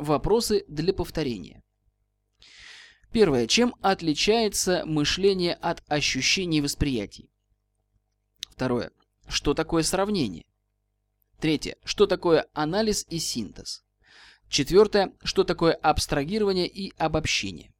Вопросы для повторения. Первое. Чем отличается мышление от ощущений и восприятий? Второе. Что такое сравнение? Третье. Что такое анализ и синтез? Четвертое. Что такое абстрагирование и обобщение?